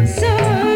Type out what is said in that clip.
so